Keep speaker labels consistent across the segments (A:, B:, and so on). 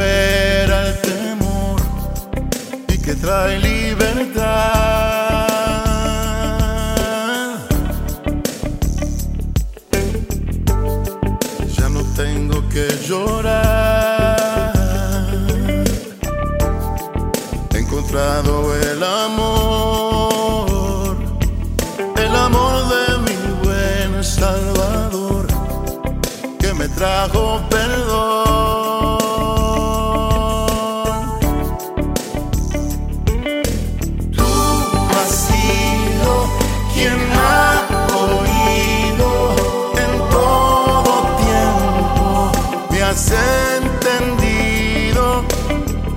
A: fuera el temor y que trae libertad. Ya no tengo que llorar. He encontrado el amor, el amor de mi buen Salvador, que me trajo me has entendido.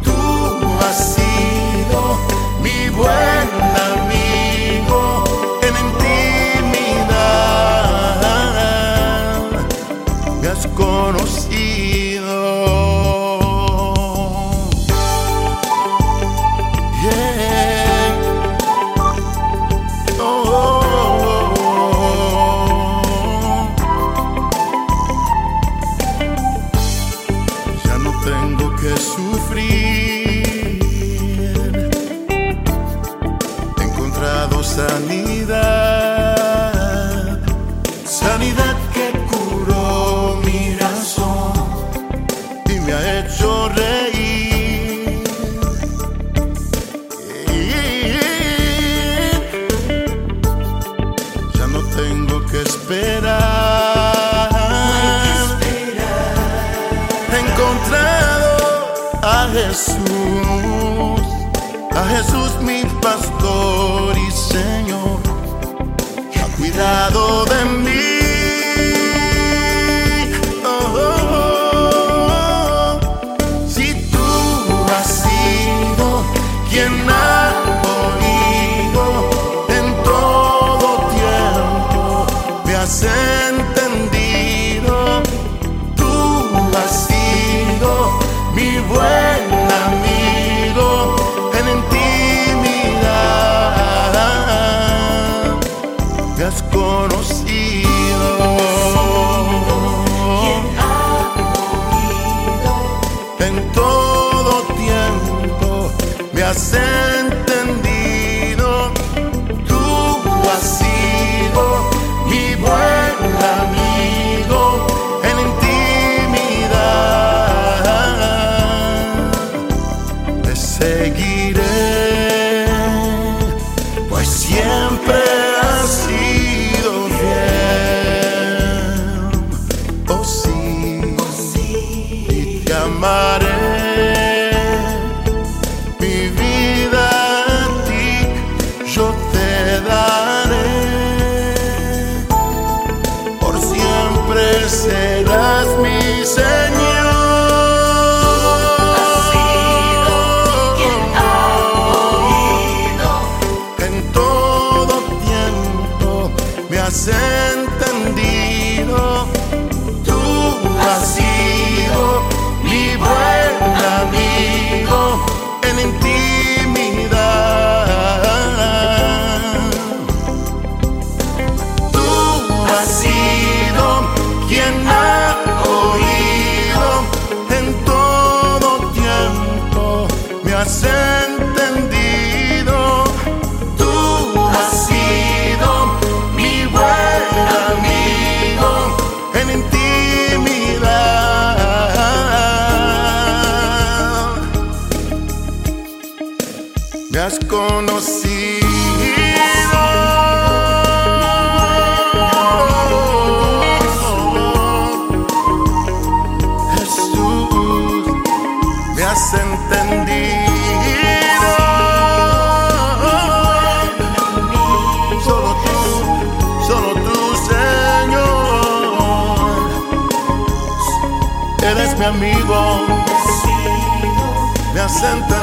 A: Tú has sido mi buen encontrado sanidad, sanidad que curó mi razón y me ha hecho reír. Ya no tengo que esperar. Jesús, a Jesús mi pastor y Señor, ha cuidado de mí. Has entendido. Tú has sido mi buen amigo en intimidad. Te seguiré, pues siempre has sido fiel. Oh sí, y te amaré. Sido mi buen amigo en intimidad. Tú has sido quien ha oído en todo tiempo, me has has conocido. Jesús, me has entendido. Solo tú, solo tú, Señor. Eres mi amigo, me has entendido.